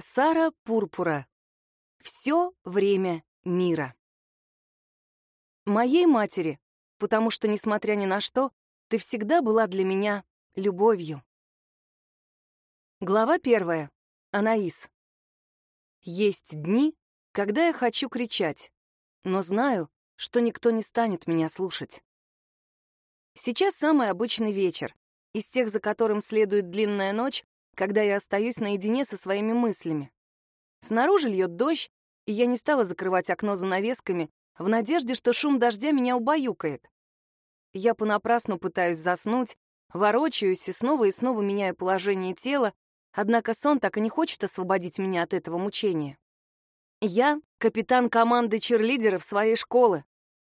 Сара Пурпура. Все время мира. Моей матери, потому что, несмотря ни на что, ты всегда была для меня любовью. Глава первая. Анаис. Есть дни, когда я хочу кричать, но знаю, что никто не станет меня слушать. Сейчас самый обычный вечер, из тех, за которым следует длинная ночь, когда я остаюсь наедине со своими мыслями. Снаружи льет дождь, и я не стала закрывать окно занавесками в надежде, что шум дождя меня убаюкает. Я понапрасну пытаюсь заснуть, ворочаюсь и снова и снова меняю положение тела, однако сон так и не хочет освободить меня от этого мучения. Я — капитан команды черлидеров своей школы.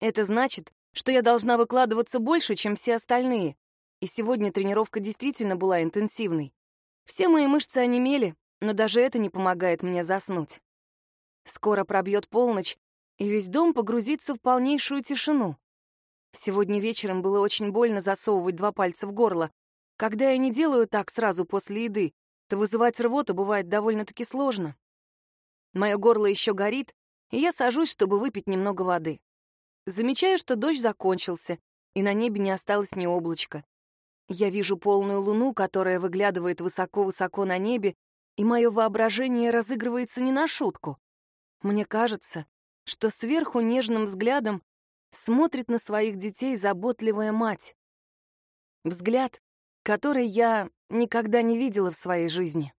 Это значит, что я должна выкладываться больше, чем все остальные. И сегодня тренировка действительно была интенсивной. Все мои мышцы онемели, но даже это не помогает мне заснуть. Скоро пробьет полночь, и весь дом погрузится в полнейшую тишину. Сегодня вечером было очень больно засовывать два пальца в горло. Когда я не делаю так сразу после еды, то вызывать рвоту бывает довольно-таки сложно. Мое горло еще горит, и я сажусь, чтобы выпить немного воды. Замечаю, что дождь закончился, и на небе не осталось ни облачка. Я вижу полную луну, которая выглядывает высоко-высоко на небе, и мое воображение разыгрывается не на шутку. Мне кажется, что сверху нежным взглядом смотрит на своих детей заботливая мать. Взгляд, который я никогда не видела в своей жизни.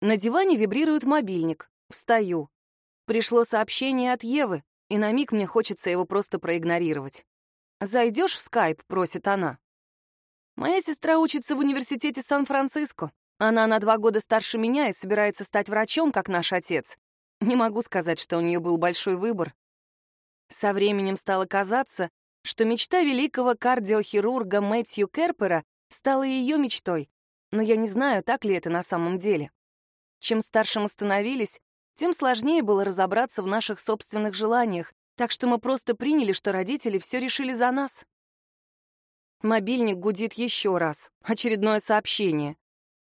На диване вибрирует мобильник. Встаю. Пришло сообщение от Евы, и на миг мне хочется его просто проигнорировать. «Зайдешь в скайп?» — просит она. Моя сестра учится в университете Сан-Франциско. Она на два года старше меня и собирается стать врачом, как наш отец. Не могу сказать, что у нее был большой выбор. Со временем стало казаться, что мечта великого кардиохирурга Мэтью Керпера стала ее мечтой, но я не знаю, так ли это на самом деле. Чем старше мы становились, тем сложнее было разобраться в наших собственных желаниях, так что мы просто приняли, что родители все решили за нас. Мобильник гудит еще раз. Очередное сообщение.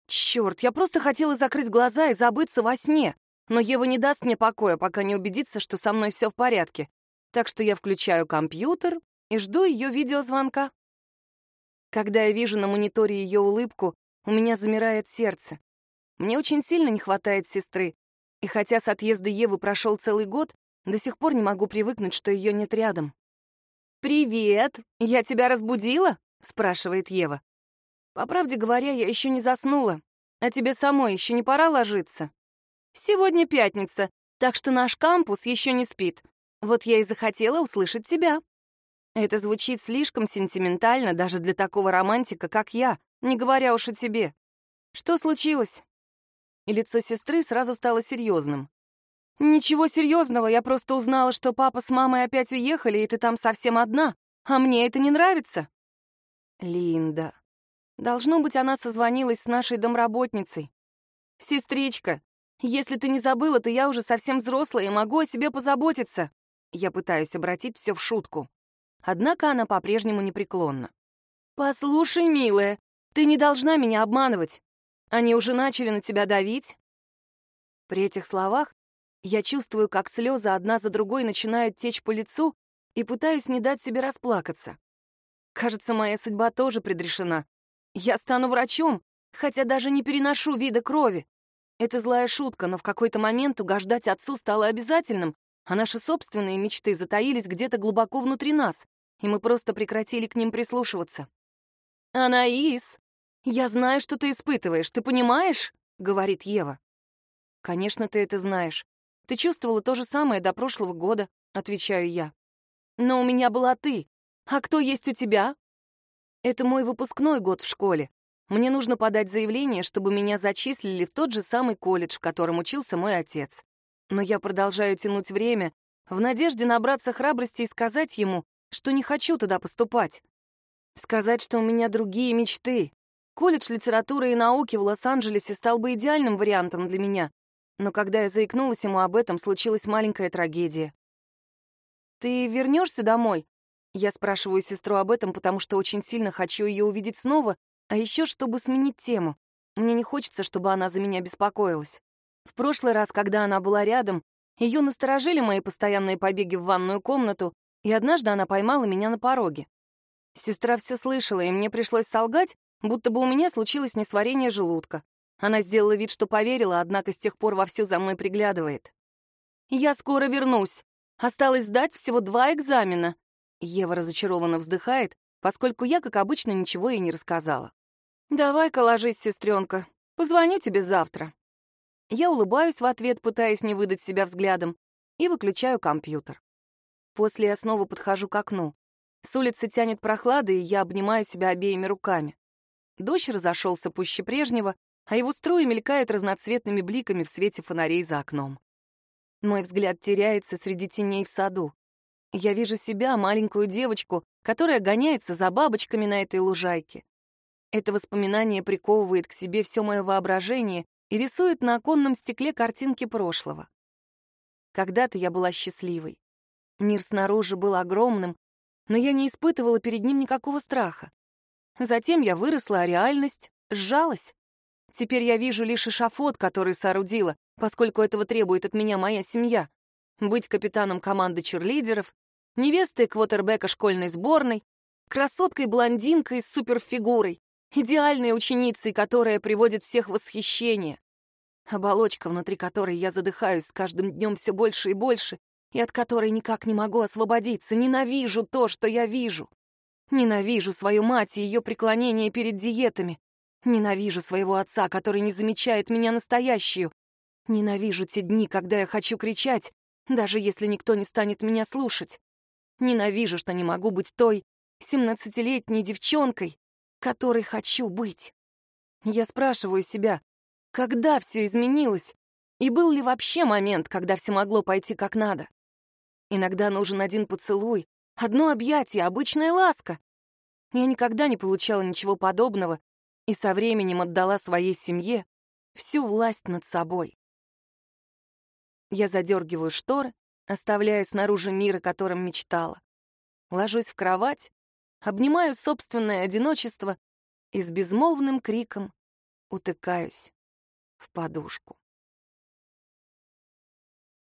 Черт, я просто хотела закрыть глаза и забыться во сне. Но Ева не даст мне покоя, пока не убедится, что со мной все в порядке. Так что я включаю компьютер и жду ее видеозвонка. Когда я вижу на мониторе ее улыбку, у меня замирает сердце. Мне очень сильно не хватает сестры. И хотя с отъезда Евы прошел целый год, до сих пор не могу привыкнуть, что ее нет рядом. «Привет! Я тебя разбудила?» — спрашивает Ева. «По правде говоря, я еще не заснула. А тебе самой еще не пора ложиться?» «Сегодня пятница, так что наш кампус еще не спит. Вот я и захотела услышать тебя». Это звучит слишком сентиментально даже для такого романтика, как я, не говоря уж о тебе. Что случилось? И лицо сестры сразу стало серьезным. «Ничего серьезного, я просто узнала, что папа с мамой опять уехали, и ты там совсем одна, а мне это не нравится». Линда. Должно быть, она созвонилась с нашей домработницей. «Сестричка, если ты не забыла, то я уже совсем взрослая и могу о себе позаботиться». Я пытаюсь обратить все в шутку. Однако она по-прежнему непреклонна. «Послушай, милая, ты не должна меня обманывать. Они уже начали на тебя давить?» При этих словах я чувствую, как слезы одна за другой начинают течь по лицу и пытаюсь не дать себе расплакаться. Кажется, моя судьба тоже предрешена. Я стану врачом, хотя даже не переношу вида крови. Это злая шутка, но в какой-то момент угождать отцу стало обязательным, а наши собственные мечты затаились где-то глубоко внутри нас, и мы просто прекратили к ним прислушиваться. «Анаис, я знаю, что ты испытываешь, ты понимаешь?» — говорит Ева. «Конечно, ты это знаешь. Ты чувствовала то же самое до прошлого года, отвечаю я. Но у меня была ты. А кто есть у тебя? Это мой выпускной год в школе. Мне нужно подать заявление, чтобы меня зачислили в тот же самый колледж, в котором учился мой отец. Но я продолжаю тянуть время, в надежде набраться храбрости и сказать ему, что не хочу туда поступать. Сказать, что у меня другие мечты. Колледж литературы и науки в Лос-Анджелесе стал бы идеальным вариантом для меня, но когда я заикнулась ему об этом, случилась маленькая трагедия. «Ты вернешься домой?» Я спрашиваю сестру об этом, потому что очень сильно хочу ее увидеть снова, а еще чтобы сменить тему. Мне не хочется, чтобы она за меня беспокоилась. В прошлый раз, когда она была рядом, ее насторожили мои постоянные побеги в ванную комнату, и однажды она поймала меня на пороге. Сестра все слышала, и мне пришлось солгать, будто бы у меня случилось несварение желудка. Она сделала вид, что поверила, однако с тех пор вовсю за мной приглядывает. «Я скоро вернусь. Осталось сдать всего два экзамена». Ева разочарованно вздыхает, поскольку я, как обычно, ничего ей не рассказала. «Давай-ка ложись, сестренка. Позвоню тебе завтра». Я улыбаюсь в ответ, пытаясь не выдать себя взглядом, и выключаю компьютер. После я снова подхожу к окну. С улицы тянет прохладой, и я обнимаю себя обеими руками. Дождь разошелся пуще прежнего, а его струи мелькают разноцветными бликами в свете фонарей за окном. Мой взгляд теряется среди теней в саду. Я вижу себя, маленькую девочку, которая гоняется за бабочками на этой лужайке. Это воспоминание приковывает к себе все мое воображение и рисует на оконном стекле картинки прошлого. Когда-то я была счастливой. Мир снаружи был огромным, но я не испытывала перед ним никакого страха. Затем я выросла, а реальность сжалась. Теперь я вижу лишь эшафот, который соорудила, поскольку этого требует от меня моя семья. Быть капитаном команды черлидеров, невестой квотербека школьной сборной, красоткой-блондинкой с суперфигурой, идеальной ученицей, которая приводит всех в восхищение. Оболочка, внутри которой я задыхаюсь с каждым днем все больше и больше, и от которой никак не могу освободиться. Ненавижу то, что я вижу. Ненавижу свою мать и ее преклонение перед диетами. Ненавижу своего отца, который не замечает меня настоящую. Ненавижу те дни, когда я хочу кричать, даже если никто не станет меня слушать. Ненавижу, что не могу быть той семнадцатилетней девчонкой, которой хочу быть. Я спрашиваю себя, когда все изменилось, и был ли вообще момент, когда все могло пойти как надо? Иногда нужен один поцелуй, одно объятие, обычная ласка. Я никогда не получала ничего подобного и со временем отдала своей семье всю власть над собой. Я задергиваю шторы, оставляя снаружи мир, о котором мечтала. Ложусь в кровать, обнимаю собственное одиночество и с безмолвным криком утыкаюсь в подушку.